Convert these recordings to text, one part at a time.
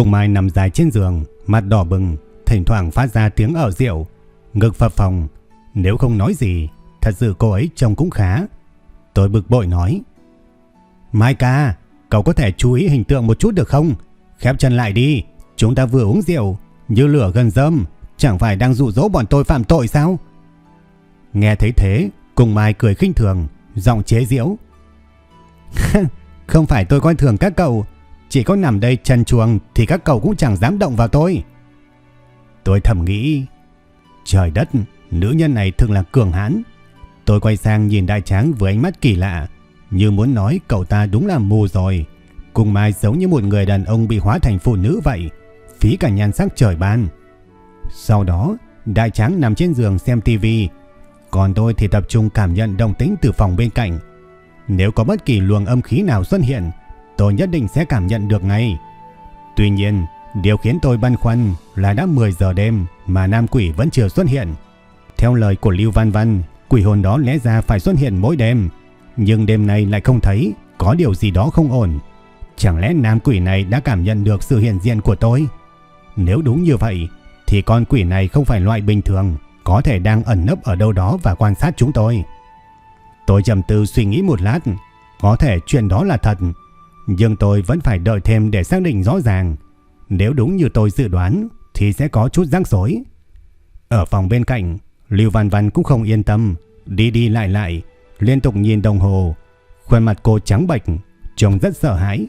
Cùng Mai nằm dài trên giường, mặt đỏ bừng, thỉnh thoảng phát ra tiếng ở rượu, ngực phập phồng. Nếu không nói gì, thật sự cô ấy trông cũng khá. Tôi bực bội nói. Mai ca, cậu có thể chú ý hình tượng một chút được không? Khép chân lại đi, chúng ta vừa uống rượu, như lửa gần dâm, chẳng phải đang dụ dỗ bọn tôi phạm tội sao? Nghe thấy thế, cùng Mai cười khinh thường, giọng chế giễu. không phải tôi coi thường các cậu, chỉ có nằm đây chân chuồng thì các cậu cũng chẳng dám động vào tôi. Tôi thầm nghĩ, trời đất, nữ nhân này thường là cường hãn. Tôi quay sang nhìn đại tráng với ánh mắt kỳ lạ, như muốn nói cậu ta đúng là mù rồi. Cùng mai giống như một người đàn ông bị hóa thành phụ nữ vậy, phí cả nhan sắc trời ban. Sau đó, đại tráng nằm trên giường xem tivi, còn tôi thì tập trung cảm nhận động tính từ phòng bên cạnh. Nếu có bất kỳ luồng âm khí nào xuất hiện, tôi nhất định sẽ cảm nhận được ngay. Tuy nhiên, điều khiến tôi băn khoăn là đã 10 giờ đêm mà nam quỷ vẫn chưa xuất hiện. Theo lời của Lưu Văn Văn, quỷ hồn đó lẽ ra phải xuất hiện mỗi đêm, nhưng đêm nay lại không thấy, có điều gì đó không ổn. Chẳng lẽ nam quỷ này đã cảm nhận được sự hiện diện của tôi? Nếu đúng như vậy, thì con quỷ này không phải loại bình thường, có thể đang ẩn nấp ở đâu đó và quan sát chúng tôi. Tôi trầm tư suy nghĩ một lát, có thể chuyện đó là thật, nhưng tôi vẫn phải đợi thêm để xác định rõ ràng. Nếu đúng như tôi dự đoán thì sẽ có chút rắc rối. Ở phòng bên cạnh, Lưu Văn Văn cũng không yên tâm, đi đi lại lại, liên tục nhìn đồng hồ. Khuôn mặt cô trắng bệch, trông rất sợ hãi.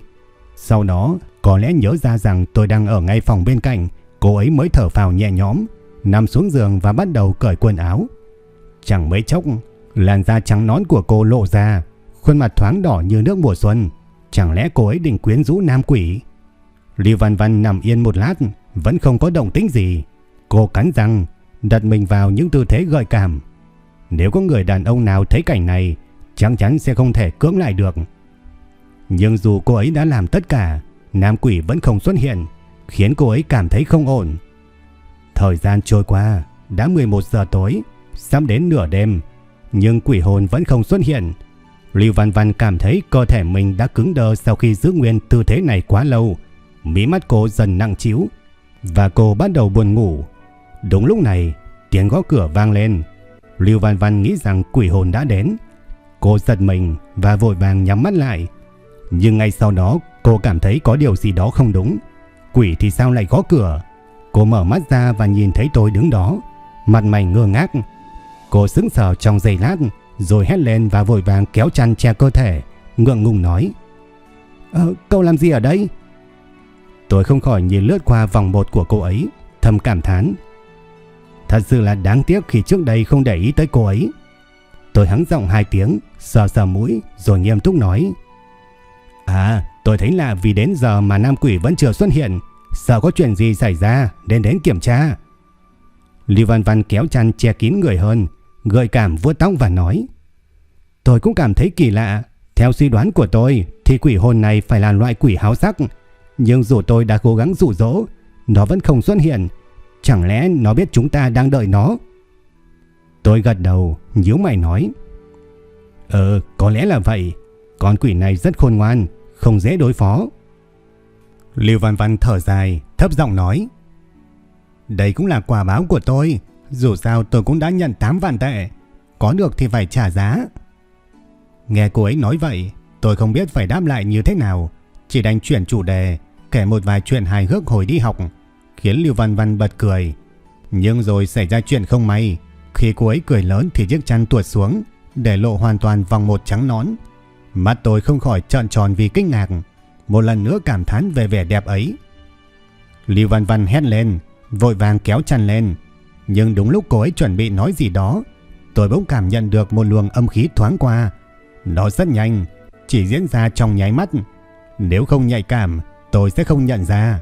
Sau đó, có lẽ nhớ ra rằng tôi đang ở ngay phòng bên cạnh, cô ấy mới thở phào nhẹ nhõm, nằm xuống giường và bắt đầu cởi quần áo. Chẳng mấy chốc, làn da trắng nón của cô lộ ra, khuôn mặt thoáng đỏ như nước mùa xuân. Chẳng lẽ cô ấy định quyến rũ nam quỷ? Lưu Văn Văn nằm yên một lát, vẫn không có động tĩnh gì. Cô cắn răng, đặt mình vào những tư thế gợi cảm. Nếu có người đàn ông nào thấy cảnh này, chắc chắn sẽ không thể cưỡng lại được. Nhưng dù cô ấy đã làm tất cả, nam quỷ vẫn không xuất hiện, khiến cô ấy cảm thấy không ổn. Thời gian trôi qua, đã 11 giờ tối, sắp đến nửa đêm, nhưng quỷ hồn vẫn không xuất hiện. Lưu Văn Văn cảm thấy cơ thể mình đã cứng đờ sau khi giữ nguyên tư thế này quá lâu. Mí mắt cô dần nặng chiếu và cô bắt đầu buồn ngủ. Đúng lúc này, tiếng gõ cửa vang lên. Lưu Văn Văn nghĩ rằng quỷ hồn đã đến. Cô giật mình và vội vàng nhắm mắt lại. Nhưng ngay sau đó cô cảm thấy có điều gì đó không đúng. Quỷ thì sao lại gõ cửa? Cô mở mắt ra và nhìn thấy tôi đứng đó. Mặt mày ngơ ngác. Cô sững sờ trong giây lát rồi hét lên và vội vàng kéo chăn che cơ thể, ngượng ngùng nói. Ờ, cậu làm gì ở đây? Tôi không khỏi nhìn lướt qua vòng một của cô ấy, thầm cảm thán. Thật sự là đáng tiếc khi trước đây không để ý tới cô ấy. Tôi hắng giọng hai tiếng, sờ sờ mũi, rồi nghiêm túc nói. À, tôi thấy là vì đến giờ mà nam quỷ vẫn chưa xuất hiện, sợ có chuyện gì xảy ra, nên đến kiểm tra. Lưu Văn Văn kéo chăn che kín người hơn, gợi cảm vuốt tóc và nói. Tôi cũng cảm thấy kỳ lạ. Theo suy đoán của tôi thì quỷ hồn này phải là loại quỷ háo sắc. Nhưng dù tôi đã cố gắng dụ dỗ, nó vẫn không xuất hiện. Chẳng lẽ nó biết chúng ta đang đợi nó? Tôi gật đầu, nhíu mày nói. Ờ, có lẽ là vậy. Con quỷ này rất khôn ngoan, không dễ đối phó. Lưu Văn Văn thở dài, thấp giọng nói. Đây cũng là quả báo của tôi. Dù sao tôi cũng đã nhận 8 vạn tệ. Có được thì phải trả giá. Nghe cô ấy nói vậy, tôi không biết phải đáp lại như thế nào. Chỉ đành chuyển chủ đề, kể một vài chuyện hài hước hồi đi học, khiến Lưu Văn Văn bật cười. Nhưng rồi xảy ra chuyện không may. Khi cô ấy cười lớn thì chiếc chăn tuột xuống, để lộ hoàn toàn vòng một trắng nón. Mắt tôi không khỏi trợn tròn vì kinh ngạc, một lần nữa cảm thán về vẻ đẹp ấy. Lưu Văn Văn hét lên, vội vàng kéo chăn lên, nhưng đúng lúc cô ấy chuẩn bị nói gì đó, tôi bỗng cảm nhận được một luồng âm khí thoáng qua. Nó rất nhanh, chỉ diễn ra trong nháy mắt. Nếu không nhạy cảm, tôi sẽ không nhận ra.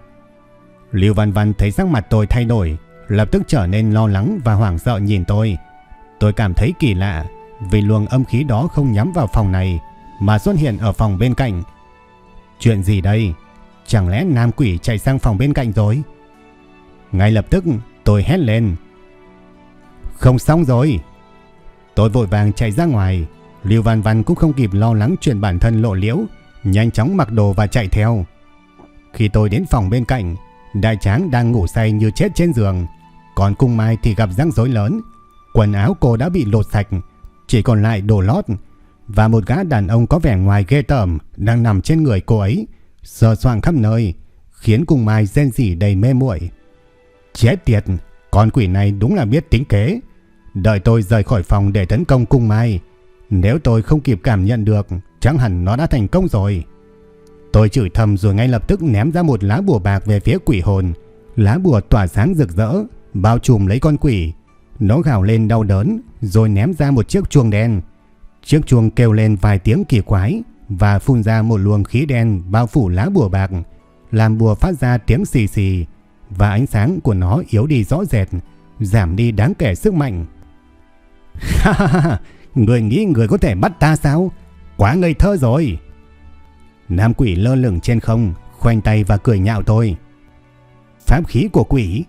Lưu Văn Văn thấy sắc mặt tôi thay đổi, lập tức trở nên lo lắng và hoảng sợ nhìn tôi. Tôi cảm thấy kỳ lạ, vì luồng âm khí đó không nhắm vào phòng này, mà xuất hiện ở phòng bên cạnh. Chuyện gì đây? Chẳng lẽ nam quỷ chạy sang phòng bên cạnh rồi? Ngay lập tức tôi hét lên. Không xong rồi. Tôi vội vàng chạy ra ngoài. Lưu Văn Văn cũng không kịp lo lắng chuyện bản thân lộ liễu. Nhanh chóng mặc đồ và chạy theo. Khi tôi đến phòng bên cạnh, đại tráng đang ngủ say như chết trên giường. Còn cung mai thì gặp rắc rối lớn. Quần áo cô đã bị lột sạch. Chỉ còn lại đồ lót. Và một gã đàn ông có vẻ ngoài ghê tởm đang nằm trên người cô ấy. Sờ soạn khắp nơi. Khiến cung mai rên rỉ đầy mê muội Chết tiệt, con quỷ này đúng là biết tính kế. Đợi tôi rời khỏi phòng để tấn công cung mai. Nếu tôi không kịp cảm nhận được, chẳng hẳn nó đã thành công rồi. Tôi chửi thầm rồi ngay lập tức ném ra một lá bùa bạc về phía quỷ hồn. Lá bùa tỏa sáng rực rỡ, bao trùm lấy con quỷ. Nó gào lên đau đớn, rồi ném ra một chiếc chuông đen. Chiếc chuông kêu lên vài tiếng kỳ quái và phun ra một luồng khí đen bao phủ lá bùa bạc, làm bùa phát ra tiếng xì xì và ánh sáng của nó yếu đi rõ rệt, giảm đi đáng kể sức mạnh. Người nghĩ người có thể bắt ta sao? Quá ngây thơ rồi. Nam quỷ lơ lửng trên không, khoanh tay và cười nhạo tôi. Pháp khí của quỷ?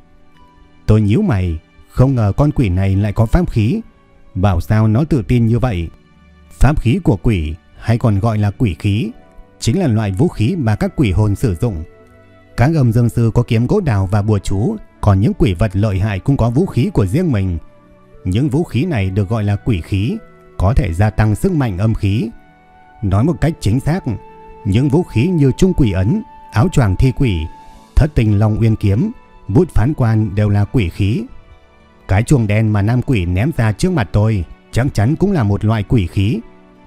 Tôi nhíu mày, không ngờ con quỷ này lại có pháp khí. Bảo sao nó tự tin như vậy? Pháp khí của quỷ, hay còn gọi là quỷ khí, chính là loại vũ khí mà các quỷ hồn sử dụng. Các âm dương sư có kiếm gỗ đào và bùa chú, còn những quỷ vật lợi hại cũng có vũ khí của riêng mình. Những vũ khí này được gọi là quỷ khí, có thể gia tăng sức mạnh âm khí. Nói một cách chính xác, những vũ khí như trung quỷ ấn, áo choàng thi quỷ, thất tình long uyên kiếm, bút phán quan đều là quỷ khí. Cái chuông đen mà nam quỷ ném ra trước mặt tôi chắc chắn cũng là một loại quỷ khí.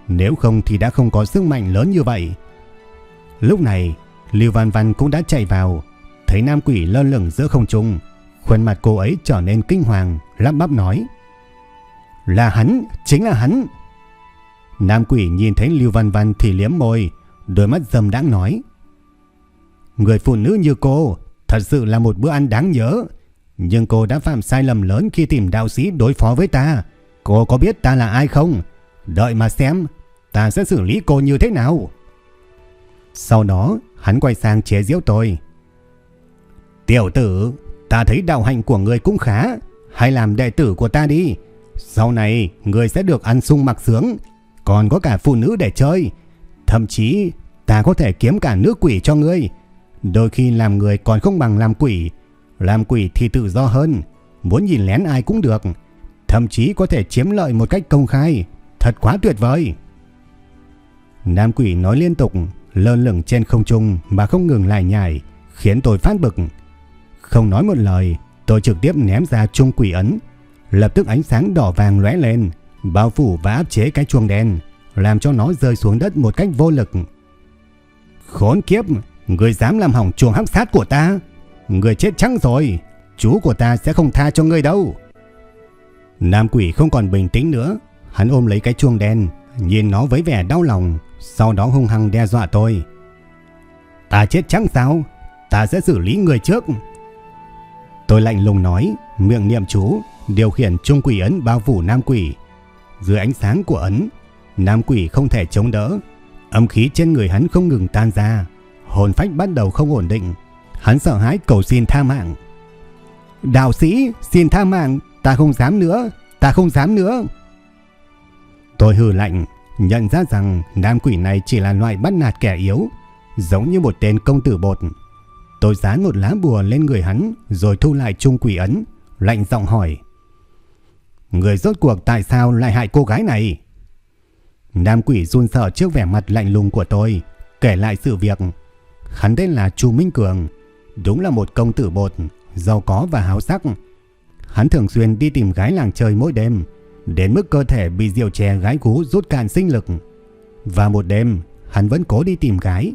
Nếu không thì đã không có sức mạnh lớn như vậy. Lúc này, Lưu Văn Văn cũng đã chạy vào, thấy nam quỷ lơ lửng giữa không trung, khuôn mặt cô ấy trở nên kinh hoàng, lắp bắp nói: "Là hắn, chính là hắn." Nam quỷ nhìn thấy Lưu Văn Văn thì liếm môi, đôi mắt dâm đáng nói: "Người phụ nữ như cô, thật sự là một bữa ăn đáng nhớ, nhưng cô đã phạm sai lầm lớn khi tìm đạo sĩ đối phó với ta. Cô có biết ta là ai không? Đợi mà xem, ta sẽ xử lý cô như thế nào." Sau đó, hắn quay sang chế giễu tôi. Tiểu tử, ta thấy đạo hạnh của người cũng khá, hãy làm đệ tử của ta đi. Sau này, người sẽ được ăn sung mặc sướng, còn có cả phụ nữ để chơi. Thậm chí, ta có thể kiếm cả nữ quỷ cho ngươi. Đôi khi làm người còn không bằng làm quỷ. Làm quỷ thì tự do hơn, muốn nhìn lén ai cũng được. Thậm chí có thể chiếm lợi một cách công khai. Thật quá tuyệt vời. Nam quỷ nói liên tục, lơ lửng trên không trung mà không ngừng lại nhảy, khiến tôi phát bực. Không nói một lời, tôi trực tiếp ném ra trung quỷ ấn. Lập tức ánh sáng đỏ vàng lóe lên, bao phủ và áp chế cái chuông đen, làm cho nó rơi xuống đất một cách vô lực. Khốn kiếp, người dám làm hỏng chuông hắc sát của ta. Người chết trắng rồi, chú của ta sẽ không tha cho ngươi đâu. Nam quỷ không còn bình tĩnh nữa, hắn ôm lấy cái chuông đen, nhìn nó với vẻ đau lòng, sau đó hung hăng đe dọa tôi. Ta chết chắc sao? Ta sẽ xử lý người trước. Tôi lạnh lùng nói, miệng niệm chú, điều khiển trung quỷ ấn bao phủ nam quỷ. Dưới ánh sáng của ấn, nam quỷ không thể chống đỡ. Âm khí trên người hắn không ngừng tan ra. Hồn phách bắt đầu không ổn định. Hắn sợ hãi cầu xin tha mạng. Đạo sĩ, xin tha mạng, ta không dám nữa, ta không dám nữa. Tôi hừ lạnh, nhận ra rằng nam quỷ này chỉ là loại bắt nạt kẻ yếu, giống như một tên công tử bột. Tôi dán một lá bùa lên người hắn rồi thu lại chung quỷ ấn, lạnh giọng hỏi. Người rốt cuộc tại sao lại hại cô gái này? Nam quỷ run sợ trước vẻ mặt lạnh lùng của tôi, kể lại sự việc. Hắn tên là Chu Minh Cường, đúng là một công tử bột, giàu có và háo sắc. Hắn thường xuyên đi tìm gái làng chơi mỗi đêm, đến mức cơ thể bị rượu chè gái cú rút cạn sinh lực. Và một đêm, hắn vẫn cố đi tìm gái,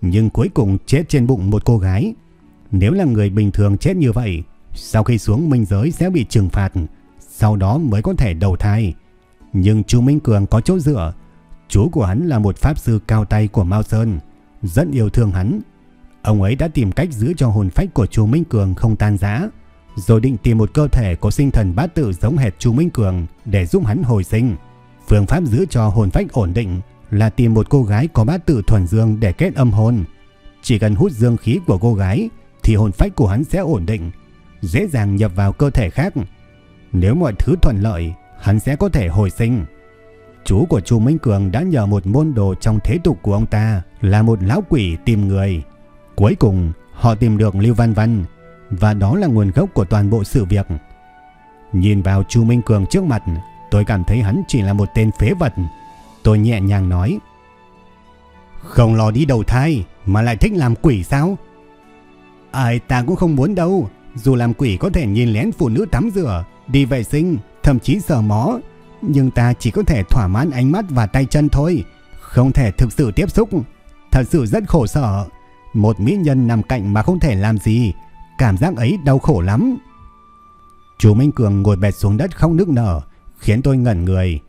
nhưng cuối cùng chết trên bụng một cô gái. Nếu là người bình thường chết như vậy, sau khi xuống minh giới sẽ bị trừng phạt, sau đó mới có thể đầu thai. Nhưng chú Minh Cường có chỗ dựa, chú của hắn là một pháp sư cao tay của Mao Sơn, rất yêu thương hắn. Ông ấy đã tìm cách giữ cho hồn phách của chú Minh Cường không tan rã, rồi định tìm một cơ thể có sinh thần bát tự giống hệt chú Minh Cường để giúp hắn hồi sinh. Phương pháp giữ cho hồn phách ổn định là tìm một cô gái có bát tự thuần dương để kết âm hồn. Chỉ cần hút dương khí của cô gái thì hồn phách của hắn sẽ ổn định, dễ dàng nhập vào cơ thể khác. Nếu mọi thứ thuận lợi, hắn sẽ có thể hồi sinh. Chú của Chu Minh Cường đã nhờ một môn đồ trong thế tục của ông ta là một lão quỷ tìm người. Cuối cùng, họ tìm được Lưu Văn Văn và đó là nguồn gốc của toàn bộ sự việc. Nhìn vào Chu Minh Cường trước mặt, tôi cảm thấy hắn chỉ là một tên phế vật. Tôi nhẹ nhàng nói. Không lo đi đầu thai mà lại thích làm quỷ sao? Ai ta cũng không muốn đâu. Dù làm quỷ có thể nhìn lén phụ nữ tắm rửa, đi vệ sinh, thậm chí sờ mó. Nhưng ta chỉ có thể thỏa mãn ánh mắt và tay chân thôi. Không thể thực sự tiếp xúc. Thật sự rất khổ sở. Một mỹ nhân nằm cạnh mà không thể làm gì. Cảm giác ấy đau khổ lắm. Chú Minh Cường ngồi bệt xuống đất không nước nở, khiến tôi ngẩn người.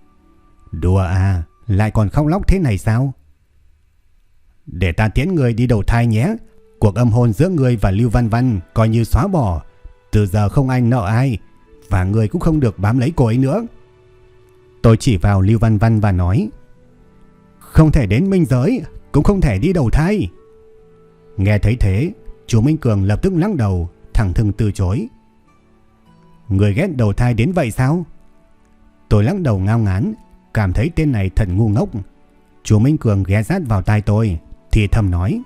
Đùa à, lại còn khóc lóc thế này sao? Để ta tiến người đi đầu thai nhé. Cuộc âm hôn giữa người và Lưu Văn Văn coi như xóa bỏ. Từ giờ không ai nợ ai, và người cũng không được bám lấy cô ấy nữa. Tôi chỉ vào Lưu Văn Văn và nói Không thể đến minh giới Cũng không thể đi đầu thai Nghe thấy thế Chú Minh Cường lập tức lắc đầu Thẳng thừng từ chối Người ghét đầu thai đến vậy sao Tôi lắc đầu ngao ngán Cảm thấy tên này thật ngu ngốc Chú Minh Cường ghé sát vào tai tôi Thì thầm nói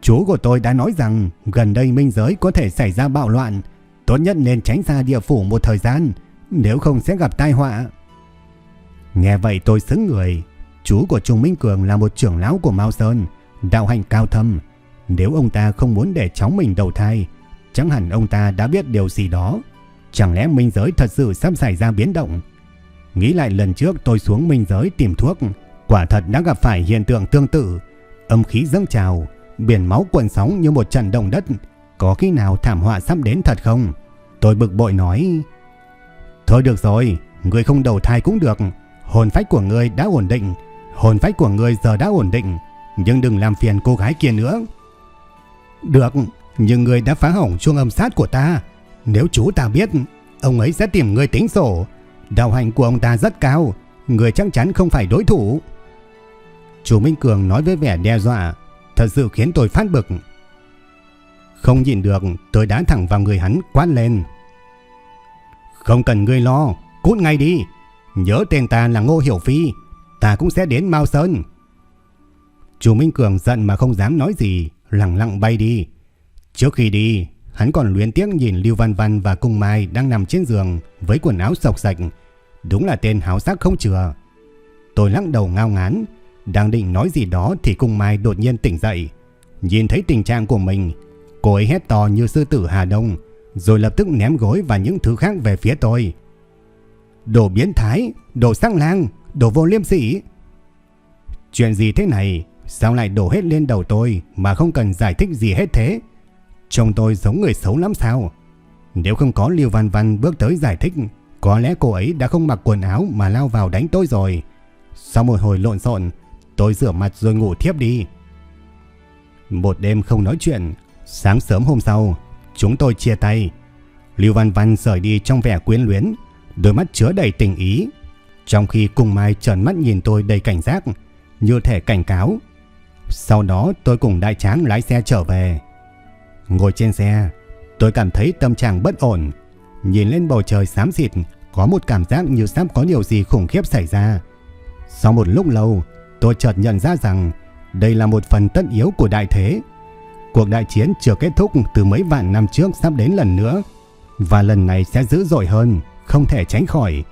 Chú của tôi đã nói rằng Gần đây minh giới có thể xảy ra bạo loạn Tốt nhất nên tránh xa địa phủ một thời gian Nếu không sẽ gặp tai họa Nghe vậy tôi sững người. Chú của Trung Minh Cường là một trưởng lão của Mao Sơn, đạo hành cao thâm. Nếu ông ta không muốn để cháu mình đầu thai, chẳng hẳn ông ta đã biết điều gì đó. Chẳng lẽ minh giới thật sự sắp xảy ra biến động? Nghĩ lại lần trước tôi xuống minh giới tìm thuốc, quả thật đã gặp phải hiện tượng tương tự. Âm khí dâng trào, biển máu cuộn sóng như một trận động đất. Có khi nào thảm họa sắp đến thật không? Tôi bực bội nói... Thôi được rồi, người không đầu thai cũng được. Hồn phách của người đã ổn định, hồn phách của người giờ đã ổn định, nhưng đừng làm phiền cô gái kia nữa. Được, nhưng người đã phá hỏng chuông âm sát của ta. Nếu chú ta biết, ông ấy sẽ tìm người tính sổ. Đạo hành của ông ta rất cao, người chắc chắn không phải đối thủ. Chú Minh Cường nói với vẻ đe dọa, thật sự khiến tôi phát bực. Không nhìn được, tôi đã thẳng vào người hắn quát lên. Không cần ngươi lo, cút ngay đi. Nhớ tên ta là Ngô Hiểu Phi Ta cũng sẽ đến Mao Sơn Chú Minh Cường giận mà không dám nói gì Lặng lặng bay đi Trước khi đi Hắn còn luyến tiếc nhìn Lưu Văn Văn và Cung Mai Đang nằm trên giường Với quần áo sọc sạch. Đúng là tên háo sắc không chừa. Tôi lắc đầu ngao ngán Đang định nói gì đó thì Cung Mai đột nhiên tỉnh dậy. Nhìn thấy tình trạng của mình Cô ấy hét to như sư tử Hà Đông Rồi lập tức ném gối và những thứ khác về phía tôi. Đồ biến thái, đồ sang lang, đồ vô liêm sỉ. Chuyện gì thế này, sao lại đổ hết lên đầu tôi mà không cần giải thích gì hết thế? Trông tôi giống người xấu lắm sao? Nếu không có Lưu Văn Văn bước tới giải thích, có lẽ cô ấy đã không mặc quần áo mà lao vào đánh tôi rồi. Sau một hồi lộn xộn, tôi rửa mặt rồi ngủ thiếp đi. Một đêm không nói chuyện, sáng sớm hôm sau, chúng tôi chia tay. Lưu Văn Văn rời đi trong vẻ quyến luyến, đôi mắt chứa đầy tình ý. Trong khi cùng Mai trần mắt nhìn tôi đầy cảnh giác, như thể cảnh cáo. Sau đó tôi cùng đại tráng lái xe trở về. Ngồi trên xe, tôi cảm thấy tâm trạng bất ổn. Nhìn lên bầu trời xám xịt, có một cảm giác như sắp có điều gì khủng khiếp xảy ra. Sau một lúc lâu, tôi chợt nhận ra rằng đây là một phần tất yếu của đại thế. Cuộc đại chiến chưa kết thúc từ mấy vạn năm trước sắp đến lần nữa. Và lần này sẽ dữ dội hơn không thể tránh khỏi.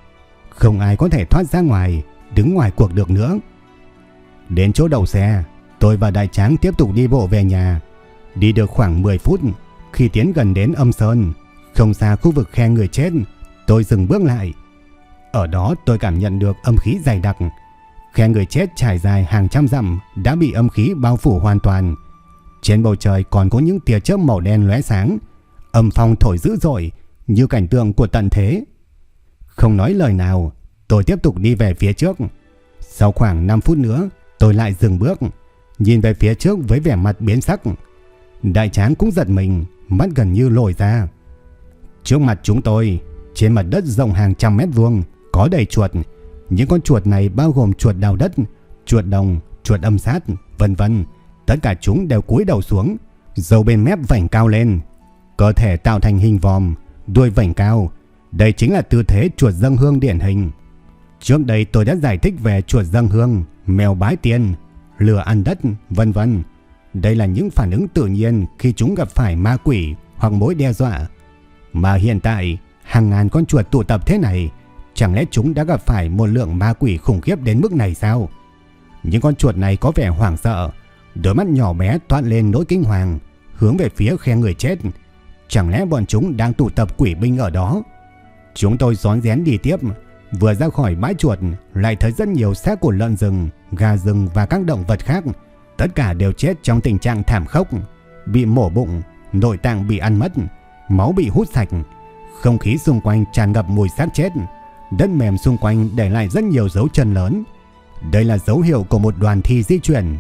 Không ai có thể thoát ra ngoài, đứng ngoài cuộc được nữa. Đến chỗ đầu xe, tôi và Đại Tráng tiếp tục đi bộ về nhà. Đi được khoảng 10 phút, khi tiến gần đến âm sơn, không xa khu vực khe người chết, tôi dừng bước lại. Ở đó tôi cảm nhận được âm khí dày đặc. Khe người chết trải dài hàng trăm dặm đã bị âm khí bao phủ hoàn toàn. Trên bầu trời còn có những tia chớp màu đen lóe sáng, âm phong thổi dữ dội như cảnh tượng của tận thế. Không nói lời nào, tôi tiếp tục đi về phía trước. Sau khoảng 5 phút nữa, tôi lại dừng bước, nhìn về phía trước với vẻ mặt biến sắc. Đại tráng cũng giật mình, mắt gần như lồi ra. Trước mặt chúng tôi, trên mặt đất rộng hàng trăm mét vuông, có đầy chuột. Những con chuột này bao gồm chuột đào đất, chuột đồng, chuột âm sát, vân vân. Tất cả chúng đều cúi đầu xuống, dầu bên mép vảnh cao lên, cơ thể tạo thành hình vòm, đuôi vảnh cao. Đây chính là tư thế chuột dâng hương điển hình. Trước đây tôi đã giải thích về chuột dâng hương, mèo bái tiên, lửa ăn đất, vân vân. Đây là những phản ứng tự nhiên khi chúng gặp phải ma quỷ hoặc mối đe dọa. Mà hiện tại, hàng ngàn con chuột tụ tập thế này, chẳng lẽ chúng đã gặp phải một lượng ma quỷ khủng khiếp đến mức này sao? Những con chuột này có vẻ hoảng sợ, đôi mắt nhỏ bé toát lên nỗi kinh hoàng, hướng về phía khe người chết. Chẳng lẽ bọn chúng đang tụ tập quỷ binh ở đó? Chúng tôi gión rén đi tiếp, vừa ra khỏi bãi chuột lại thấy rất nhiều xác của lợn rừng, gà rừng và các động vật khác. Tất cả đều chết trong tình trạng thảm khốc, bị mổ bụng, nội tạng bị ăn mất, máu bị hút sạch. Không khí xung quanh tràn ngập mùi xác chết, đất mềm xung quanh để lại rất nhiều dấu chân lớn. Đây là dấu hiệu của một đoàn thi di chuyển.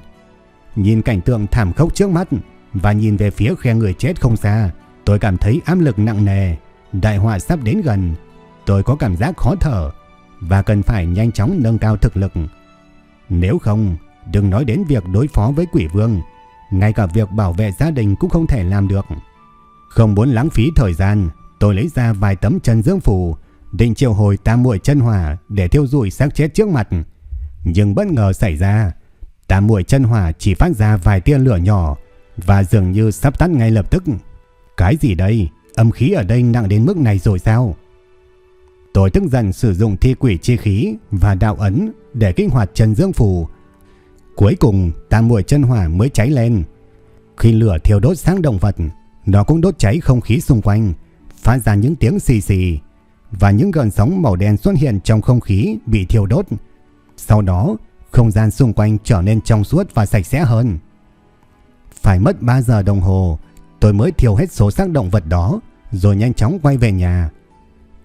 Nhìn cảnh tượng thảm khốc trước mắt và nhìn về phía khe người chết không xa, tôi cảm thấy áp lực nặng nề. Đại họa sắp đến gần, tôi có cảm giác khó thở và cần phải nhanh chóng nâng cao thực lực. Nếu không, đừng nói đến việc đối phó với quỷ vương, ngay cả việc bảo vệ gia đình cũng không thể làm được. Không muốn lãng phí thời gian, tôi lấy ra vài tấm chân dương phù, định triệu hồi tam muội chân hỏa để thiêu rụi xác chết trước mặt. Nhưng bất ngờ xảy ra, tam muội chân hỏa chỉ phát ra vài tia lửa nhỏ và dường như sắp tắt ngay lập tức. Cái gì đây? Âm khí ở đây nặng đến mức này rồi sao? Tôi tức giận sử dụng thi quỷ chi khí và đạo ấn để kích hoạt chân dương phù. Cuối cùng, tam muội chân hỏa mới cháy lên. Khi lửa thiêu đốt sáng động vật, nó cũng đốt cháy không khí xung quanh, phát ra những tiếng xì xì và những gợn sóng màu đen xuất hiện trong không khí bị thiêu đốt. Sau đó, không gian xung quanh trở nên trong suốt và sạch sẽ hơn. Phải mất 3 giờ đồng hồ, tôi mới thiêu hết số xác động vật đó, rồi nhanh chóng quay về nhà.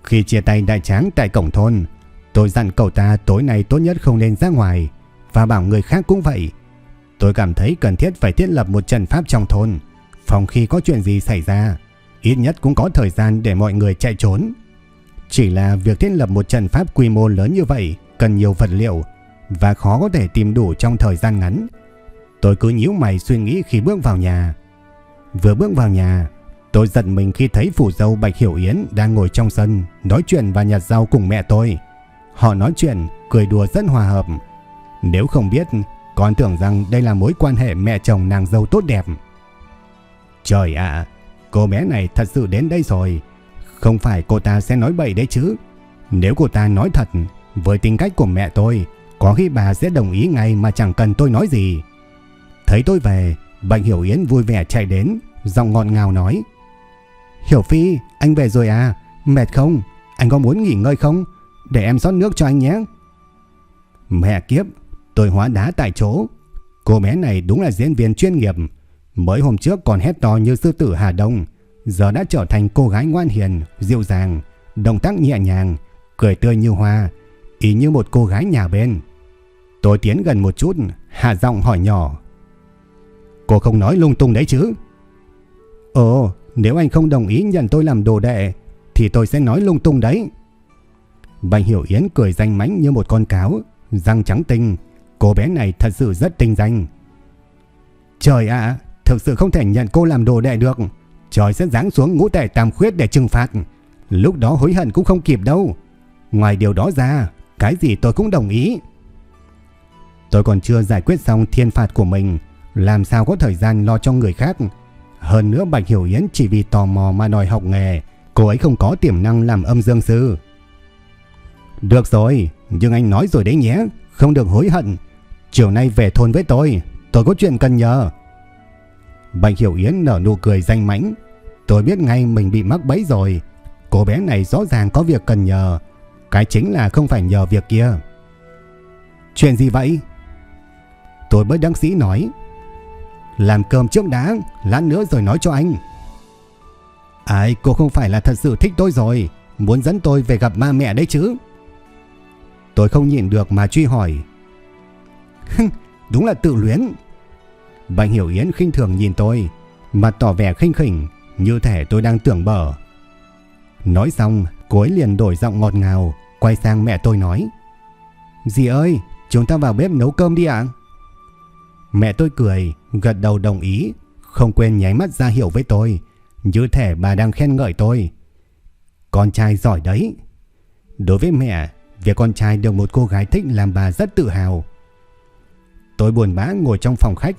Khi chia tay đại tráng tại cổng thôn, tôi dặn cậu ta tối nay tốt nhất không nên ra ngoài và bảo người khác cũng vậy. Tôi cảm thấy cần thiết phải thiết lập một trận pháp trong thôn, phòng khi có chuyện gì xảy ra, ít nhất cũng có thời gian để mọi người chạy trốn. Chỉ là việc thiết lập một trận pháp quy mô lớn như vậy cần nhiều vật liệu và khó có thể tìm đủ trong thời gian ngắn. Tôi cứ nhíu mày suy nghĩ khi bước vào nhà. Vừa bước vào nhà, tôi giật mình khi thấy phủ dâu Bạch Hiểu Yến đang ngồi trong sân nói chuyện và nhặt rau cùng mẹ tôi. Họ nói chuyện, cười đùa rất hòa hợp. Nếu không biết, còn tưởng rằng đây là mối quan hệ mẹ chồng nàng dâu tốt đẹp. Trời ạ, cô bé này thật sự đến đây rồi. Không phải cô ta sẽ nói bậy đấy chứ. Nếu cô ta nói thật, với tính cách của mẹ tôi, có khi bà sẽ đồng ý ngay mà chẳng cần tôi nói gì. Thấy tôi về, Bạch Hiểu Yến vui vẻ chạy đến, giọng ngọt ngào nói. Hiểu Phi, anh về rồi à? Mệt không? Anh có muốn nghỉ ngơi không? Để em rót nước cho anh nhé. Mẹ kiếp, tôi hóa đá tại chỗ. Cô bé này đúng là diễn viên chuyên nghiệp. Mới hôm trước còn hét to như sư tử Hà Đông. Giờ đã trở thành cô gái ngoan hiền, dịu dàng, động tác nhẹ nhàng, cười tươi như hoa, ý như một cô gái nhà bên. Tôi tiến gần một chút, hạ giọng hỏi nhỏ. Cô không nói lung tung đấy chứ? Ồ, nếu anh không đồng ý nhận tôi làm đồ đệ, thì tôi sẽ nói lung tung đấy. Bạch Hiểu Yến cười danh mánh như một con cáo, răng trắng tinh. Cô bé này thật sự rất tinh danh. Trời ạ, thực sự không thể nhận cô làm đồ đệ được. Trời sẽ giáng xuống ngũ tệ tam khuyết để trừng phạt. Lúc đó hối hận cũng không kịp đâu. Ngoài điều đó ra, cái gì tôi cũng đồng ý. Tôi còn chưa giải quyết xong thiên phạt của mình, làm sao có thời gian lo cho người khác. Hơn nữa Bạch Hiểu Yến chỉ vì tò mò mà đòi học nghề, cô ấy không có tiềm năng làm âm dương sư. Được rồi, nhưng anh nói rồi đấy nhé, không được hối hận. Chiều nay về thôn với tôi, tôi có chuyện cần nhờ. Bạch Hiểu Yến nở nụ cười danh mãnh. Tôi biết ngay mình bị mắc bẫy rồi. Cô bé này rõ ràng có việc cần nhờ. Cái chính là không phải nhờ việc kia. Chuyện gì vậy? Tôi bất đăng sĩ nói. Làm cơm trước đã, lát nữa rồi nói cho anh. Ai, cô không phải là thật sự thích tôi rồi, muốn dẫn tôi về gặp ma mẹ đấy chứ. Tôi không nhìn được mà truy hỏi. Đúng là tự luyến. Bạch Hiểu Yến khinh thường nhìn tôi, mặt tỏ vẻ khinh khỉnh, như thể tôi đang tưởng bở. Nói xong, cô ấy liền đổi giọng ngọt ngào, quay sang mẹ tôi nói. Dì ơi, chúng ta vào bếp nấu cơm đi ạ. Mẹ tôi cười, gật đầu đồng ý, không quên nháy mắt ra hiệu với tôi, như thể bà đang khen ngợi tôi. Con trai giỏi đấy. Đối với mẹ, việc con trai được một cô gái thích làm bà rất tự hào. Tôi buồn bã ngồi trong phòng khách.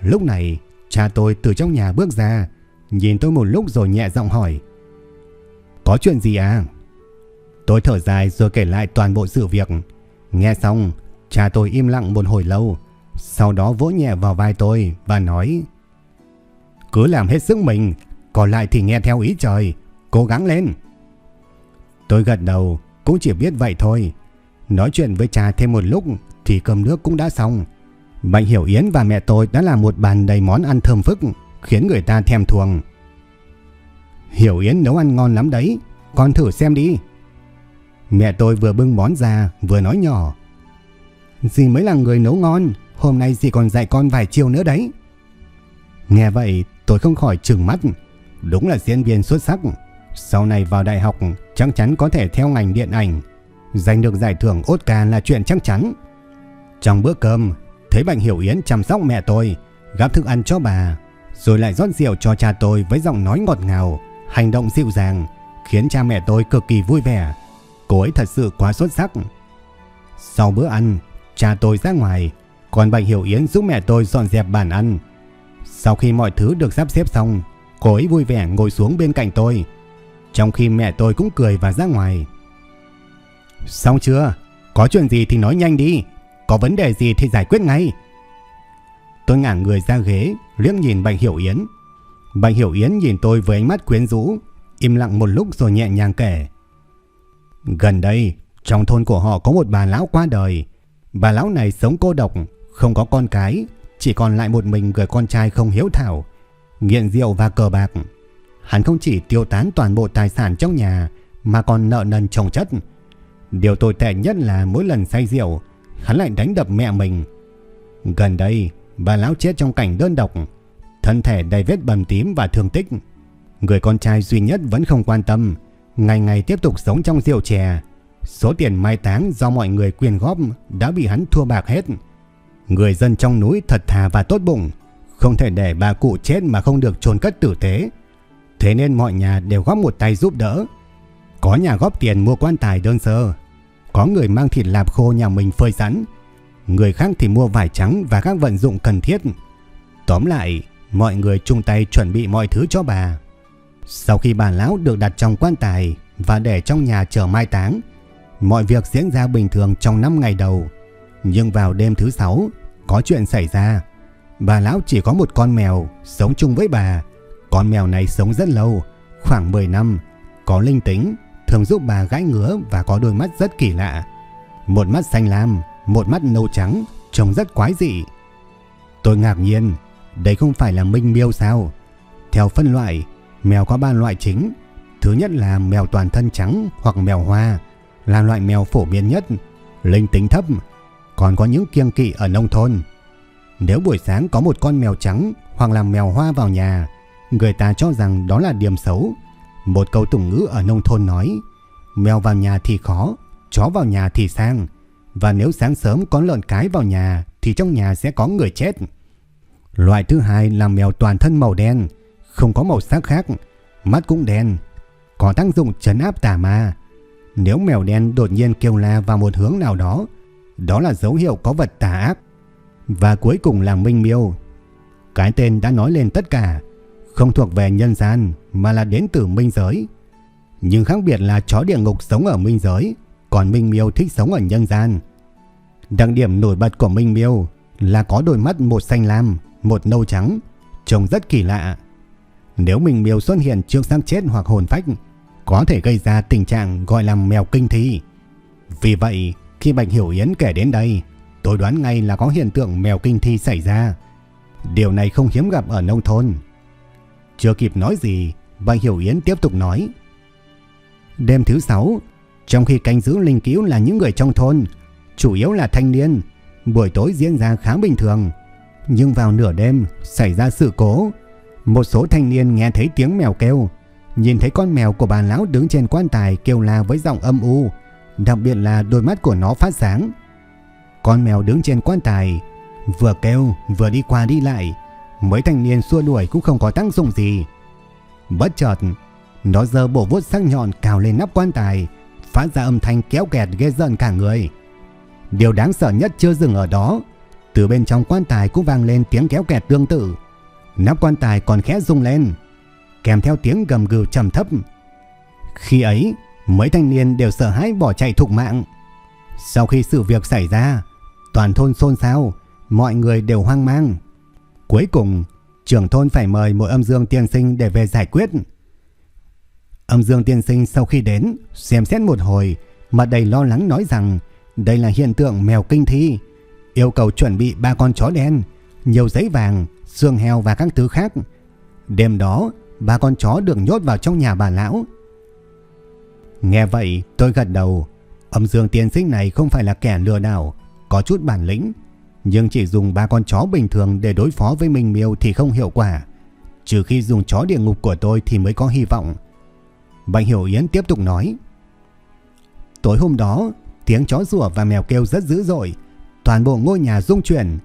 Lúc này, cha tôi từ trong nhà bước ra, nhìn tôi một lúc rồi nhẹ giọng hỏi. Có chuyện gì à? Tôi thở dài rồi kể lại toàn bộ sự việc. Nghe xong, cha tôi im lặng một hồi lâu, sau đó vỗ nhẹ vào vai tôi và nói Cứ làm hết sức mình, còn lại thì nghe theo ý trời, cố gắng lên. Tôi gật đầu, cũng chỉ biết vậy thôi. Nói chuyện với cha thêm một lúc thì cơm nước cũng đã xong. Mạnh Hiểu Yến và mẹ tôi đã làm một bàn đầy món ăn thơm phức, khiến người ta thèm thuồng. Hiểu Yến nấu ăn ngon lắm đấy, con thử xem đi. Mẹ tôi vừa bưng món ra vừa nói nhỏ. Dì mới là người nấu ngon, hôm nay dì còn dạy con vài chiêu nữa đấy. Nghe vậy tôi không khỏi trừng mắt, đúng là diễn viên xuất sắc. Sau này vào đại học chắc chắn có thể theo ngành điện ảnh, giành được giải thưởng Oscar là chuyện chắc chắn. Trong bữa cơm, thấy Bạch Hiểu Yến chăm sóc mẹ tôi, gắp thức ăn cho bà, rồi lại rót rượu cho cha tôi với giọng nói ngọt ngào, hành động dịu dàng, khiến cha mẹ tôi cực kỳ vui vẻ. Cô ấy thật sự quá xuất sắc. Sau bữa ăn, cha tôi ra ngoài, còn Bạch Hiểu Yến giúp mẹ tôi dọn dẹp bàn ăn. Sau khi mọi thứ được sắp xếp xong, cô ấy vui vẻ ngồi xuống bên cạnh tôi, trong khi mẹ tôi cũng cười và ra ngoài. Xong chưa? Có chuyện gì thì nói nhanh đi, có vấn đề gì thì giải quyết ngay. Tôi ngả người ra ghế, liếc nhìn Bạch Hiểu Yến. Bạch Hiểu Yến nhìn tôi với ánh mắt quyến rũ, im lặng một lúc rồi nhẹ nhàng kể. Gần đây, trong thôn của họ có một bà lão qua đời. Bà lão này sống cô độc, không có con cái, chỉ còn lại một mình người con trai không hiếu thảo, nghiện rượu và cờ bạc. Hắn không chỉ tiêu tán toàn bộ tài sản trong nhà mà còn nợ nần chồng chất. Điều tồi tệ nhất là mỗi lần say rượu, hắn lại đánh đập mẹ mình. Gần đây, bà lão chết trong cảnh đơn độc, thân thể đầy vết bầm tím và thương tích. Người con trai duy nhất vẫn không quan tâm, ngày ngày tiếp tục sống trong rượu chè. Số tiền mai táng do mọi người quyên góp đã bị hắn thua bạc hết. Người dân trong núi thật thà và tốt bụng, không thể để bà cụ chết mà không được chôn cất tử tế. Thế nên mọi nhà đều góp một tay giúp đỡ. Có nhà góp tiền mua quan tài đơn sơ. Có người mang thịt lạp khô nhà mình phơi sẵn. Người khác thì mua vải trắng và các vận dụng cần thiết. Tóm lại, mọi người chung tay chuẩn bị mọi thứ cho bà. Sau khi bà lão được đặt trong quan tài và để trong nhà chờ mai táng, mọi việc diễn ra bình thường trong 5 ngày đầu. Nhưng vào đêm thứ 6, có chuyện xảy ra. Bà lão chỉ có một con mèo sống chung với bà con mèo này sống rất lâu, khoảng 10 năm, có linh tính, thường giúp bà gãi ngứa và có đôi mắt rất kỳ lạ. Một mắt xanh lam, một mắt nâu trắng, trông rất quái dị. Tôi ngạc nhiên, đây không phải là minh miêu sao? Theo phân loại, mèo có ba loại chính. Thứ nhất là mèo toàn thân trắng hoặc mèo hoa, là loại mèo phổ biến nhất, linh tính thấp, còn có những kiêng kỵ ở nông thôn. Nếu buổi sáng có một con mèo trắng hoặc là mèo hoa vào nhà, Người ta cho rằng đó là điểm xấu. Một câu tục ngữ ở nông thôn nói, mèo vào nhà thì khó, chó vào nhà thì sang. Và nếu sáng sớm có lợn cái vào nhà thì trong nhà sẽ có người chết. Loại thứ hai là mèo toàn thân màu đen, không có màu sắc khác, mắt cũng đen, có tác dụng trấn áp tà ma. Nếu mèo đen đột nhiên kêu la vào một hướng nào đó, đó là dấu hiệu có vật tà ác. Và cuối cùng là minh miêu. Cái tên đã nói lên tất cả không thuộc về nhân gian mà là đến từ minh giới. Nhưng khác biệt là chó địa ngục sống ở minh giới, còn Minh Miêu thích sống ở nhân gian. Đặc điểm nổi bật của Minh Miêu là có đôi mắt một xanh lam, một nâu trắng, trông rất kỳ lạ. Nếu Minh Miêu xuất hiện trước xác chết hoặc hồn phách, có thể gây ra tình trạng gọi là mèo kinh thi. Vì vậy, khi Bạch Hiểu Yến kể đến đây, tôi đoán ngay là có hiện tượng mèo kinh thi xảy ra. Điều này không hiếm gặp ở nông thôn. Chưa kịp nói gì, Bạch Hiểu Yến tiếp tục nói. Đêm thứ sáu, trong khi canh giữ linh cứu là những người trong thôn, chủ yếu là thanh niên, buổi tối diễn ra khá bình thường. Nhưng vào nửa đêm xảy ra sự cố, một số thanh niên nghe thấy tiếng mèo kêu, nhìn thấy con mèo của bà lão đứng trên quan tài kêu la với giọng âm u, đặc biệt là đôi mắt của nó phát sáng. Con mèo đứng trên quan tài, vừa kêu vừa đi qua đi lại, mấy thanh niên xua đuổi cũng không có tác dụng gì. Bất chợt, nó giơ bộ vuốt sắc nhọn cào lên nắp quan tài, phát ra âm thanh kéo kẹt ghê giận cả người. Điều đáng sợ nhất chưa dừng ở đó, từ bên trong quan tài cũng vang lên tiếng kéo kẹt tương tự. Nắp quan tài còn khẽ rung lên, kèm theo tiếng gầm gừ trầm thấp. Khi ấy, mấy thanh niên đều sợ hãi bỏ chạy thục mạng. Sau khi sự việc xảy ra, toàn thôn xôn xao, mọi người đều hoang mang. Cuối cùng, trưởng thôn phải mời một âm dương tiên sinh để về giải quyết. Âm dương tiên sinh sau khi đến, xem xét một hồi, mặt đầy lo lắng nói rằng đây là hiện tượng mèo kinh thi, yêu cầu chuẩn bị ba con chó đen, nhiều giấy vàng, xương heo và các thứ khác. Đêm đó, ba con chó được nhốt vào trong nhà bà lão. Nghe vậy, tôi gật đầu. Âm dương tiên sinh này không phải là kẻ lừa đảo, có chút bản lĩnh, nhưng chỉ dùng ba con chó bình thường để đối phó với mình Miêu thì không hiệu quả. Trừ khi dùng chó địa ngục của tôi thì mới có hy vọng. Bạch Hiểu Yến tiếp tục nói. Tối hôm đó, tiếng chó rủa và mèo kêu rất dữ dội, toàn bộ ngôi nhà rung chuyển.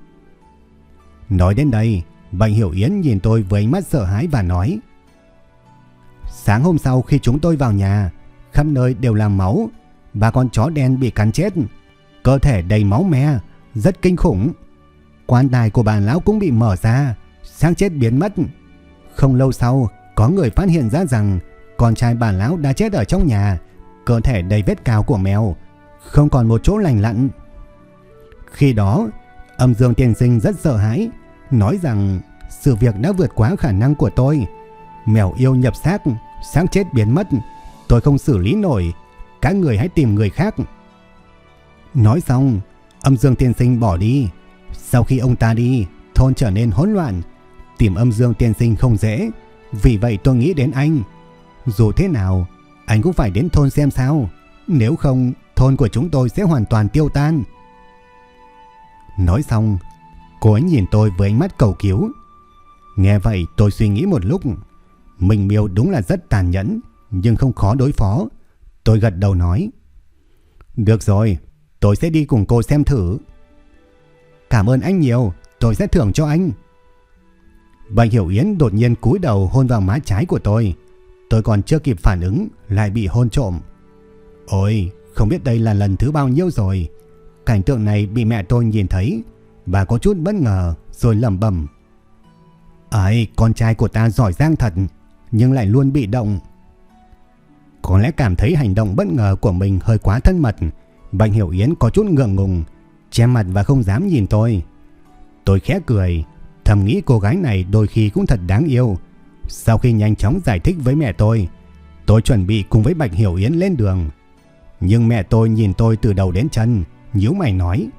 Nói đến đây, Bạch Hiểu Yến nhìn tôi với ánh mắt sợ hãi và nói. Sáng hôm sau khi chúng tôi vào nhà, khắp nơi đều là máu, ba con chó đen bị cắn chết, cơ thể đầy máu me, rất kinh khủng. Quan tài của bà lão cũng bị mở ra, xác chết biến mất. Không lâu sau, có người phát hiện ra rằng con trai bà lão đã chết ở trong nhà, cơ thể đầy vết cào của mèo, không còn một chỗ lành lặn. Khi đó, âm dương tiên sinh rất sợ hãi, nói rằng sự việc đã vượt quá khả năng của tôi. Mèo yêu nhập xác, xác chết biến mất, tôi không xử lý nổi, các người hãy tìm người khác. Nói xong, âm dương tiên sinh bỏ đi. Sau khi ông ta đi, thôn trở nên hỗn loạn, tìm âm dương tiên sinh không dễ, vì vậy tôi nghĩ đến anh. Dù thế nào, anh cũng phải đến thôn xem sao, nếu không thôn của chúng tôi sẽ hoàn toàn tiêu tan. Nói xong, cô ấy nhìn tôi với ánh mắt cầu cứu. Nghe vậy tôi suy nghĩ một lúc, mình miêu đúng là rất tàn nhẫn, nhưng không khó đối phó. Tôi gật đầu nói. Được rồi, tôi sẽ đi cùng cô xem thử. Cảm ơn anh nhiều, tôi sẽ thưởng cho anh. Bạch Hiểu Yến đột nhiên cúi đầu hôn vào má trái của tôi. Tôi còn chưa kịp phản ứng, lại bị hôn trộm. Ôi, không biết đây là lần thứ bao nhiêu rồi. Cảnh tượng này bị mẹ tôi nhìn thấy, và có chút bất ngờ, rồi lẩm bẩm. Ấy, con trai của ta giỏi giang thật, nhưng lại luôn bị động. Có lẽ cảm thấy hành động bất ngờ của mình hơi quá thân mật, Bạch Hiểu Yến có chút ngượng ngùng, che mặt và không dám nhìn tôi. Tôi khẽ cười, thầm nghĩ cô gái này đôi khi cũng thật đáng yêu. Sau khi nhanh chóng giải thích với mẹ tôi, tôi chuẩn bị cùng với Bạch Hiểu Yến lên đường. Nhưng mẹ tôi nhìn tôi từ đầu đến chân, nhíu mày nói.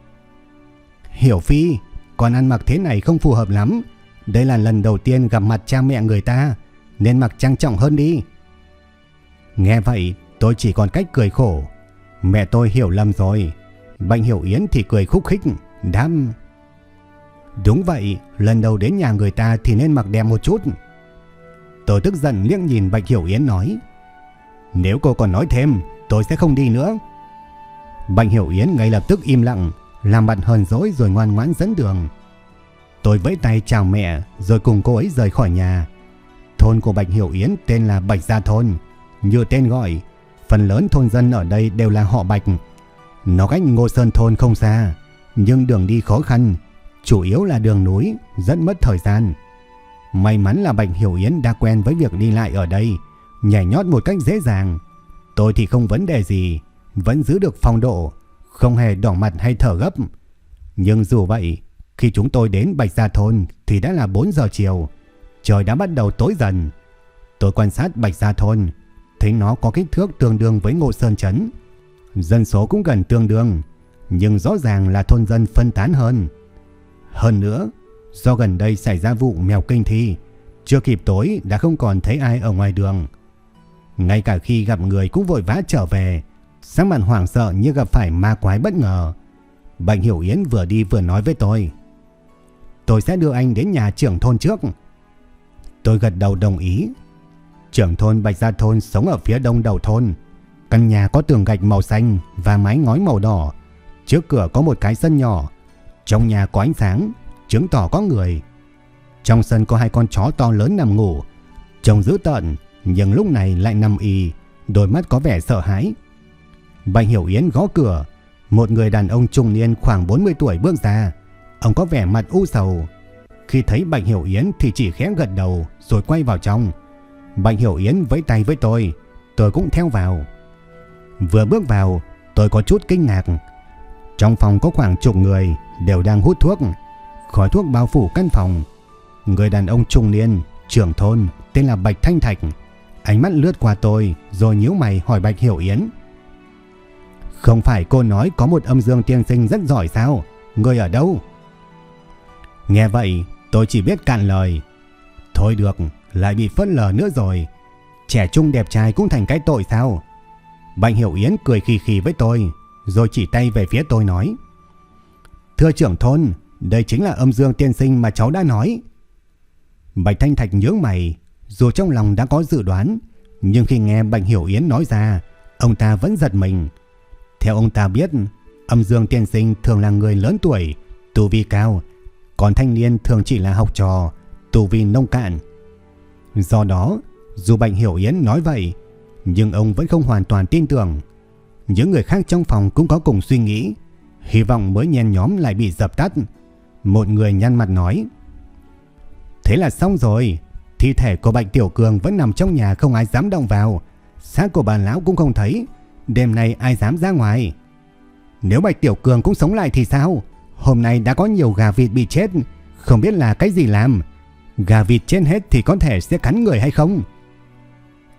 Hiểu Phi, con ăn mặc thế này không phù hợp lắm. Đây là lần đầu tiên gặp mặt cha mẹ người ta, nên mặc trang trọng hơn đi. Nghe vậy, tôi chỉ còn cách cười khổ. Mẹ tôi hiểu lầm rồi. Bạch Hiểu Yến thì cười khúc khích, đam. Đúng vậy, lần đầu đến nhà người ta thì nên mặc đẹp một chút. Tôi tức giận liếc nhìn Bạch Hiểu Yến nói. Nếu cô còn nói thêm, tôi sẽ không đi nữa. Bạch Hiểu Yến ngay lập tức im lặng, làm mặt hờn dỗi rồi ngoan ngoãn dẫn đường. Tôi vẫy tay chào mẹ rồi cùng cô ấy rời khỏi nhà. Thôn của Bạch Hiểu Yến tên là Bạch Gia Thôn. Như tên gọi, phần lớn thôn dân ở đây đều là họ Bạch. Nó cách Ngô Sơn Thôn không xa, nhưng đường đi khó khăn, chủ yếu là đường núi, rất mất thời gian. May mắn là Bạch Hiểu Yến đã quen với việc đi lại ở đây, nhảy nhót một cách dễ dàng. Tôi thì không vấn đề gì, vẫn giữ được phong độ, không hề đỏ mặt hay thở gấp. Nhưng dù vậy, khi chúng tôi đến Bạch Gia Thôn thì đã là 4 giờ chiều, trời đã bắt đầu tối dần. Tôi quan sát Bạch Gia Thôn, thấy nó có kích thước tương đương với Ngộ Sơn Trấn. Dân số cũng gần tương đương, nhưng rõ ràng là thôn dân phân tán hơn. Hơn nữa, do gần đây xảy ra vụ mèo kinh thi, chưa kịp tối đã không còn thấy ai ở ngoài đường. Ngay cả khi gặp người cũng vội vã trở về, sắc mặt hoảng sợ như gặp phải ma quái bất ngờ. Bạch Hiểu Yến vừa đi vừa nói với tôi. Tôi sẽ đưa anh đến nhà trưởng thôn trước. Tôi gật đầu đồng ý. Trưởng thôn Bạch Gia Thôn sống ở phía đông đầu thôn. Căn nhà có tường gạch màu xanh và mái ngói màu đỏ. Trước cửa có một cái sân nhỏ. Trong nhà có ánh sáng, chứng tỏ có người. Trong sân có hai con chó to lớn nằm ngủ. Trông dữ tợn, nhưng lúc này lại nằm y, đôi mắt có vẻ sợ hãi. Bạch Hiểu Yến gõ cửa, một người đàn ông trung niên khoảng 40 tuổi bước ra. Ông có vẻ mặt u sầu. Khi thấy Bạch Hiểu Yến thì chỉ khẽ gật đầu rồi quay vào trong. Bạch Hiểu Yến vẫy tay với tôi, tôi cũng theo vào. Vừa bước vào, tôi có chút kinh ngạc. Trong phòng có khoảng chục người đều đang hút thuốc. Khói thuốc bao phủ căn phòng. Người đàn ông trung niên, trưởng thôn, tên là Bạch Thanh Thạch. Ánh mắt lướt qua tôi rồi nhíu mày hỏi Bạch Hiểu Yến. Không phải cô nói có một âm dương tiên sinh rất giỏi sao? Người ở đâu? Nghe vậy tôi chỉ biết cạn lời. Thôi được, lại bị phớt lờ nữa rồi. Trẻ trung đẹp trai cũng thành cái tội sao? Bạch Hiểu Yến cười khì khì với tôi, rồi chỉ tay về phía tôi nói. Thưa trưởng thôn, đây chính là âm dương tiên sinh mà cháu đã nói. Bạch Thanh Thạch nhướng mày, dù trong lòng đã có dự đoán, nhưng khi nghe Bạch Hiểu Yến nói ra, ông ta vẫn giật mình. Theo ông ta biết, âm dương tiên sinh thường là người lớn tuổi, tu vi cao, còn thanh niên thường chỉ là học trò, tu vi nông cạn. Do đó, dù Bạch Hiểu Yến nói vậy, nhưng ông vẫn không hoàn toàn tin tưởng. Những người khác trong phòng cũng có cùng suy nghĩ, hy vọng mới nhen nhóm lại bị dập tắt. Một người nhăn mặt nói, Thế là xong rồi, thi thể của Bạch Tiểu Cường vẫn nằm trong nhà không ai dám động vào, xác của bà lão cũng không thấy, đêm nay ai dám ra ngoài. Nếu Bạch Tiểu Cường cũng sống lại thì sao? Hôm nay đã có nhiều gà vịt bị chết, không biết là cái gì làm. Gà vịt trên hết thì có thể sẽ cắn người hay không?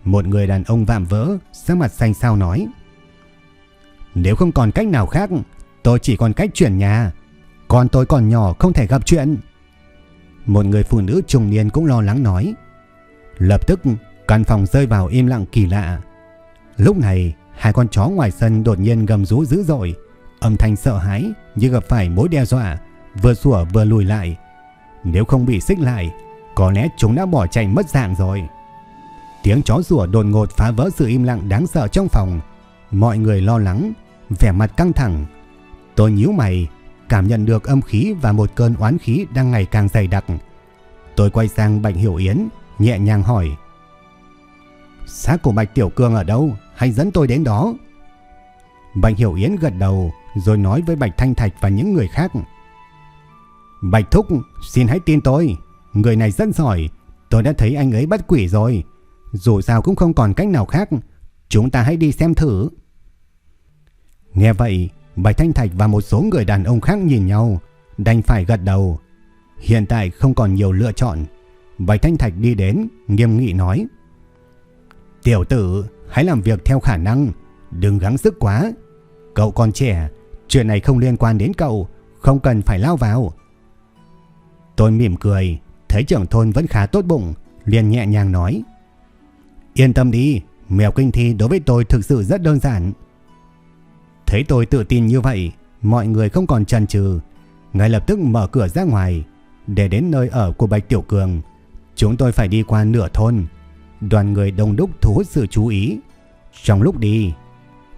Một người đàn ông vạm vỡ, sắc mặt xanh xao nói. Nếu không còn cách nào khác, tôi chỉ còn cách chuyển nhà. Con tôi còn nhỏ không thể gặp chuyện. Một người phụ nữ trung niên cũng lo lắng nói. Lập tức, căn phòng rơi vào im lặng kỳ lạ. Lúc này, hai con chó ngoài sân đột nhiên gầm rú dữ dội, âm thanh sợ hãi như gặp phải mối đe dọa, vừa sủa vừa lùi lại. Nếu không bị xích lại, có lẽ chúng đã bỏ chạy mất dạng rồi. Tiếng chó rủa đột ngột phá vỡ sự im lặng đáng sợ trong phòng. Mọi người lo lắng, vẻ mặt căng thẳng. Tôi nhíu mày, cảm nhận được âm khí và một cơn oán khí đang ngày càng dày đặc. Tôi quay sang Bạch Hiểu Yến, nhẹ nhàng hỏi. Xác của Bạch Tiểu Cương ở đâu? Hãy dẫn tôi đến đó. Bạch Hiểu Yến gật đầu rồi nói với Bạch Thanh Thạch và những người khác. Bạch Thúc, xin hãy tin tôi. Người này rất giỏi. Tôi đã thấy anh ấy bắt quỷ rồi. Dù sao cũng không còn cách nào khác. Chúng ta hãy đi xem thử. Nghe vậy, Bạch Thanh Thạch và một số người đàn ông khác nhìn nhau, đành phải gật đầu. Hiện tại không còn nhiều lựa chọn. Bạch Thanh Thạch đi đến, nghiêm nghị nói. Tiểu tử, hãy làm việc theo khả năng, đừng gắng sức quá. Cậu còn trẻ, chuyện này không liên quan đến cậu, không cần phải lao vào. Tôi mỉm cười, thấy trưởng thôn vẫn khá tốt bụng, liền nhẹ nhàng nói. Yên tâm đi, mèo kinh thi đối với tôi thực sự rất đơn giản. Thấy tôi tự tin như vậy, mọi người không còn chần chừ, ngay lập tức mở cửa ra ngoài. Để đến nơi ở của Bạch Tiểu Cường, chúng tôi phải đi qua nửa thôn. Đoàn người đông đúc thu hút sự chú ý. Trong lúc đi,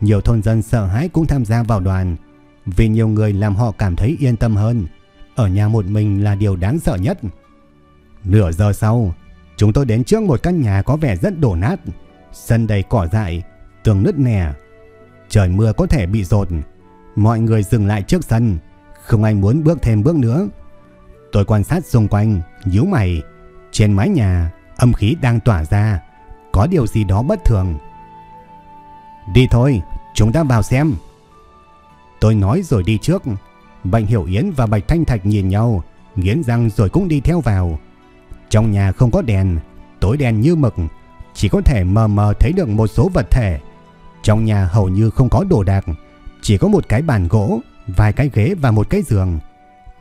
nhiều thôn dân sợ hãi cũng tham gia vào đoàn, vì nhiều người làm họ cảm thấy yên tâm hơn. Ở nhà một mình là điều đáng sợ nhất. Nửa giờ sau, chúng tôi đến trước một căn nhà có vẻ rất đổ nát, sân đầy cỏ dại, tường nứt nẻ, Trời mưa có thể bị rột. Mọi người dừng lại trước sân. Không ai muốn bước thêm bước nữa. Tôi quan sát xung quanh, nhíu mày. Trên mái nhà, âm khí đang tỏa ra. Có điều gì đó bất thường. Đi thôi, chúng ta vào xem. Tôi nói rồi đi trước. Bạch Hiểu Yến và Bạch Thanh Thạch nhìn nhau, nghiến răng rồi cũng đi theo vào. Trong nhà không có đèn, tối đen như mực, chỉ có thể mờ mờ thấy được một số vật thể. Trong nhà hầu như không có đồ đạc, chỉ có một cái bàn gỗ, vài cái ghế và một cái giường.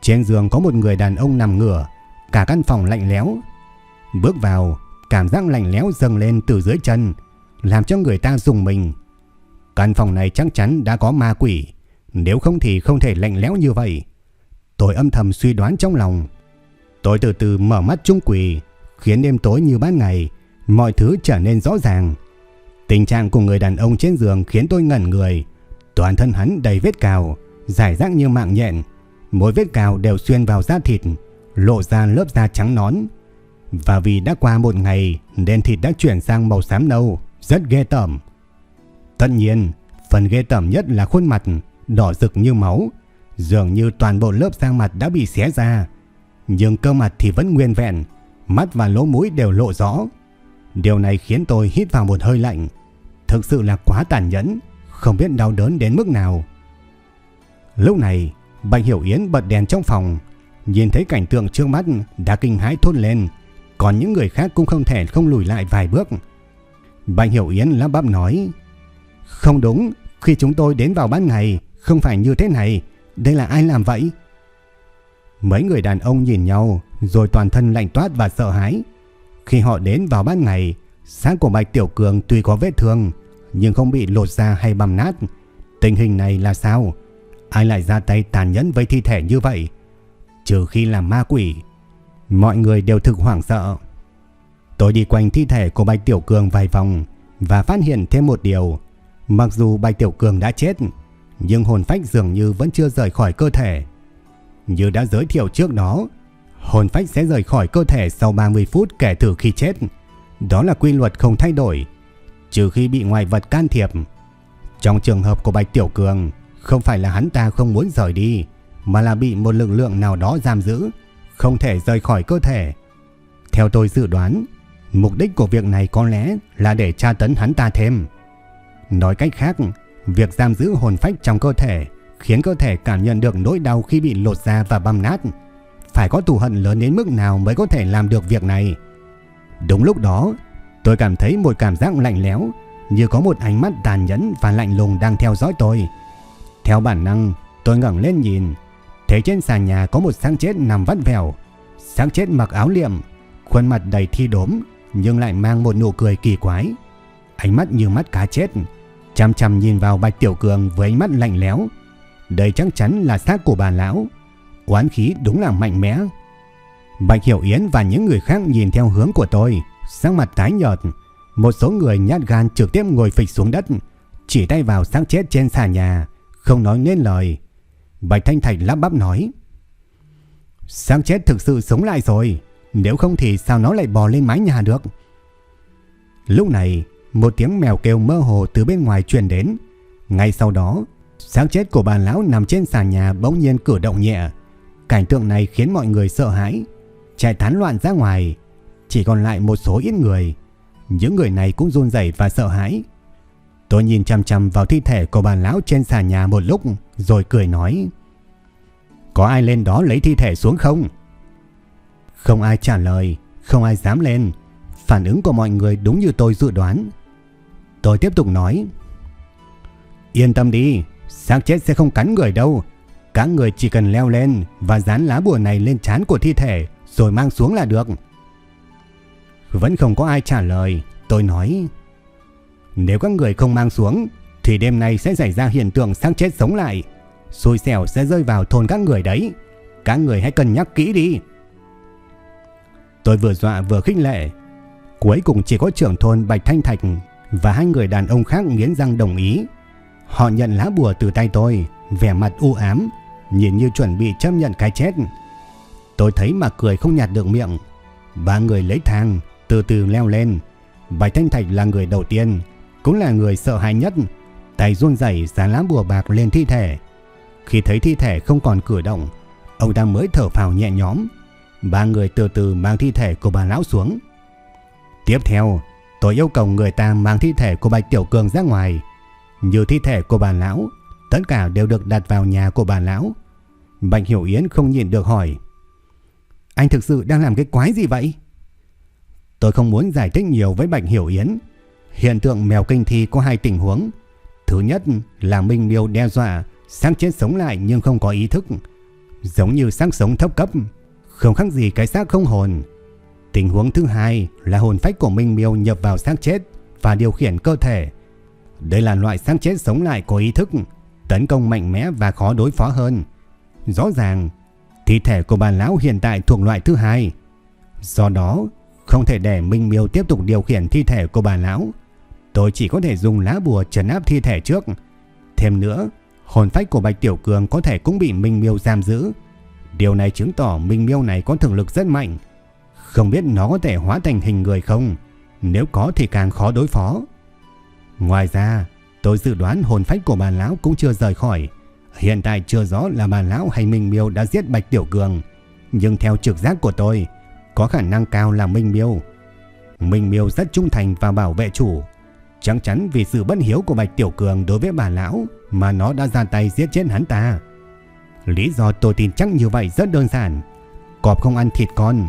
Trên giường có một người đàn ông nằm ngửa, cả căn phòng lạnh lẽo. Bước vào, cảm giác lạnh lẽo dâng lên từ dưới chân, làm cho người ta dùng mình. Căn phòng này chắc chắn đã có ma quỷ, nếu không thì không thể lạnh lẽo như vậy. Tôi âm thầm suy đoán trong lòng. Tôi từ từ mở mắt trung quỷ, khiến đêm tối như ban ngày, mọi thứ trở nên rõ ràng. Tình trạng của người đàn ông trên giường khiến tôi ngẩn người. Toàn thân hắn đầy vết cào, giải rác như mạng nhện. Mỗi vết cào đều xuyên vào da thịt, lộ ra lớp da trắng nón. Và vì đã qua một ngày nên thịt đã chuyển sang màu xám nâu, rất ghê tởm. Tất nhiên, phần ghê tởm nhất là khuôn mặt, đỏ rực như máu. Dường như toàn bộ lớp da mặt đã bị xé ra. Nhưng cơ mặt thì vẫn nguyên vẹn, mắt và lỗ mũi đều lộ rõ. Điều này khiến tôi hít vào một hơi lạnh. Thực sự là quá tàn nhẫn, không biết đau đớn đến mức nào. Lúc này, Bạch Hiểu Yến bật đèn trong phòng, nhìn thấy cảnh tượng trước mắt đã kinh hãi thốt lên, còn những người khác cũng không thể không lùi lại vài bước. Bạch Hiểu Yến lắp bắp nói, Không đúng, khi chúng tôi đến vào ban ngày, không phải như thế này, đây là ai làm vậy? Mấy người đàn ông nhìn nhau, rồi toàn thân lạnh toát và sợ hãi. Khi họ đến vào ban ngày, xác của Bạch Tiểu Cường tuy có vết thương, nhưng không bị lột ra hay băm nát. Tình hình này là sao? Ai lại ra tay tàn nhẫn với thi thể như vậy? Trừ khi là ma quỷ. Mọi người đều thực hoảng sợ. Tôi đi quanh thi thể của Bạch Tiểu Cường vài vòng và phát hiện thêm một điều. Mặc dù Bạch Tiểu Cường đã chết, nhưng hồn phách dường như vẫn chưa rời khỏi cơ thể. Như đã giới thiệu trước đó, hồn phách sẽ rời khỏi cơ thể sau 30 phút kể từ khi chết. Đó là quy luật không thay đổi, trừ khi bị ngoại vật can thiệp. Trong trường hợp của Bạch Tiểu Cường, không phải là hắn ta không muốn rời đi, mà là bị một lực lượng nào đó giam giữ, không thể rời khỏi cơ thể. Theo tôi dự đoán, mục đích của việc này có lẽ là để tra tấn hắn ta thêm. Nói cách khác, việc giam giữ hồn phách trong cơ thể khiến cơ thể cảm nhận được nỗi đau khi bị lột da và băm nát. Phải có thù hận lớn đến mức nào mới có thể làm được việc này. Đúng lúc đó, tôi cảm thấy một cảm giác lạnh lẽo, như có một ánh mắt tàn nhẫn và lạnh lùng đang theo dõi tôi. Theo bản năng, tôi ngẩng lên nhìn, thấy trên sàn nhà có một xác chết nằm vắt vẻo. Xác chết mặc áo liệm, khuôn mặt đầy thi đốm nhưng lại mang một nụ cười kỳ quái. Ánh mắt như mắt cá chết, chăm chăm nhìn vào Bạch Tiểu Cường với ánh mắt lạnh lẽo. Đây chắc chắn là xác của bà lão. Oán khí đúng là mạnh mẽ. Bạch Hiểu Yến và những người khác nhìn theo hướng của tôi, Sang mặt tái nhợt. Một số người nhát gan trực tiếp ngồi phịch xuống đất, chỉ tay vào xác chết trên sàn nhà, không nói nên lời. Bạch Thanh Thạch lắp bắp nói. Xác chết thực sự sống lại rồi, nếu không thì sao nó lại bò lên mái nhà được. Lúc này, một tiếng mèo kêu mơ hồ từ bên ngoài truyền đến. Ngay sau đó, xác chết của bà lão nằm trên sàn nhà bỗng nhiên cử động nhẹ. Cảnh tượng này khiến mọi người sợ hãi, chạy tán loạn ra ngoài. Chỉ còn lại một số ít người. Những người này cũng run rẩy và sợ hãi. Tôi nhìn chăm chăm vào thi thể của bà lão trên sàn nhà một lúc rồi cười nói. Có ai lên đó lấy thi thể xuống không? Không ai trả lời, không ai dám lên. Phản ứng của mọi người đúng như tôi dự đoán. Tôi tiếp tục nói. Yên tâm đi, xác chết sẽ không cắn người đâu. Các người chỉ cần leo lên và dán lá bùa này lên trán của thi thể rồi mang xuống là được. Vẫn không có ai trả lời, tôi nói. Nếu các người không mang xuống thì đêm nay sẽ xảy ra hiện tượng xác chết sống lại. Xui xẻo sẽ rơi vào thôn các người đấy. Các người hãy cân nhắc kỹ đi. Tôi vừa dọa vừa khinh lệ. Cuối cùng chỉ có trưởng thôn Bạch Thanh Thạch và hai người đàn ông khác nghiến răng đồng ý. Họ nhận lá bùa từ tay tôi, vẻ mặt u ám, nhìn như chuẩn bị chấp nhận cái chết. Tôi thấy mà cười không nhạt được miệng. Ba người lấy thang, từ từ leo lên. Bạch Thanh Thạch là người đầu tiên, cũng là người sợ hãi nhất. Tay run rẩy dán lá bùa bạc lên thi thể. Khi thấy thi thể không còn cử động, ông ta mới thở phào nhẹ nhõm. Ba người từ từ mang thi thể của bà lão xuống. Tiếp theo, tôi yêu cầu người ta mang thi thể của Bạch Tiểu Cường ra ngoài nhiều thi thể của bà lão, tất cả đều được đặt vào nhà của bà lão. Bạch Hiểu Yến không nhìn được hỏi. Anh thực sự đang làm cái quái gì vậy? Tôi không muốn giải thích nhiều với Bạch Hiểu Yến. Hiện tượng mèo kinh thi có hai tình huống. Thứ nhất là Minh Miêu đe dọa xác chết sống lại nhưng không có ý thức, giống như xác sống thấp cấp, không khác gì cái xác không hồn. Tình huống thứ hai là hồn phách của Minh Miêu nhập vào xác chết và điều khiển cơ thể. Đây là loại xác chết sống lại có ý thức, tấn công mạnh mẽ và khó đối phó hơn. Rõ ràng, thi thể của bà lão hiện tại thuộc loại thứ hai. Do đó, không thể để Minh Miêu tiếp tục điều khiển thi thể của bà lão. Tôi chỉ có thể dùng lá bùa trấn áp thi thể trước. Thêm nữa, hồn phách của Bạch Tiểu Cường có thể cũng bị Minh Miêu giam giữ. Điều này chứng tỏ Minh Miêu này có thực lực rất mạnh. Không biết nó có thể hóa thành hình người không? Nếu có thì càng khó đối phó. Ngoài ra, tôi dự đoán hồn phách của bà lão cũng chưa rời khỏi. Hiện tại chưa rõ là bà lão hay Minh Miêu đã giết Bạch Tiểu Cường. Nhưng theo trực giác của tôi, có khả năng cao là Minh Miêu. Minh Miêu rất trung thành và bảo vệ chủ. Chắc chắn vì sự bất hiếu của Bạch Tiểu Cường đối với bà lão mà nó đã ra tay giết chết hắn ta. Lý do tôi tin chắc như vậy rất đơn giản. Cọp không ăn thịt con.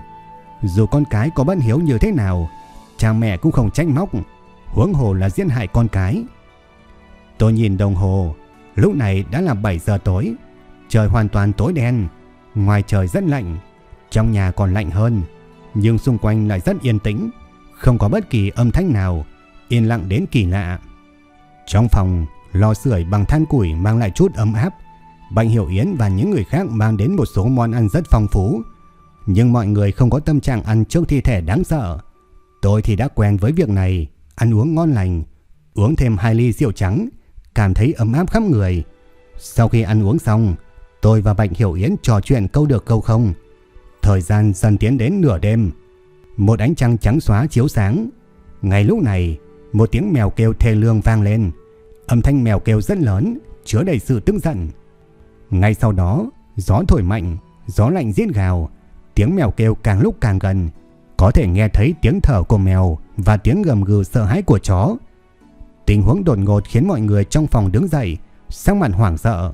Dù con cái có bất hiếu như thế nào, cha mẹ cũng không trách móc. Huống hồ là giết hại con cái. Tôi nhìn đồng hồ, lúc này đã là 7 giờ tối. Trời hoàn toàn tối đen, ngoài trời rất lạnh, trong nhà còn lạnh hơn, nhưng xung quanh lại rất yên tĩnh, không có bất kỳ âm thanh nào, yên lặng đến kỳ lạ. Trong phòng, lò sưởi bằng than củi mang lại chút ấm áp. Bạch Hiểu Yến và những người khác mang đến một số món ăn rất phong phú, nhưng mọi người không có tâm trạng ăn trước thi thể đáng sợ. Tôi thì đã quen với việc này, ăn uống ngon lành, uống thêm hai ly rượu trắng, cảm thấy ấm áp khắp người. Sau khi ăn uống xong, tôi và Bạch Hiểu Yến trò chuyện câu được câu không. Thời gian dần tiến đến nửa đêm. Một ánh trăng trắng xóa chiếu sáng. Ngay lúc này, một tiếng mèo kêu thê lương vang lên. Âm thanh mèo kêu rất lớn, chứa đầy sự tức giận. Ngay sau đó, gió thổi mạnh, gió lạnh giết gào. Tiếng mèo kêu càng lúc càng gần. Có thể nghe thấy tiếng thở của mèo và tiếng gầm gừ sợ hãi của chó. Tình huống đột ngột khiến mọi người trong phòng đứng dậy, sắc mặt hoảng sợ.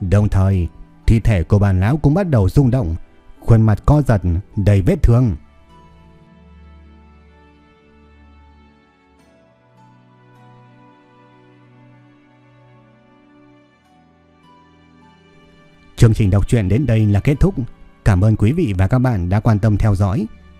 Đồng thời, thi thể của bà lão cũng bắt đầu rung động, khuôn mặt co giật, đầy vết thương. Chương trình đọc truyện đến đây là kết thúc. Cảm ơn quý vị và các bạn đã quan tâm theo dõi.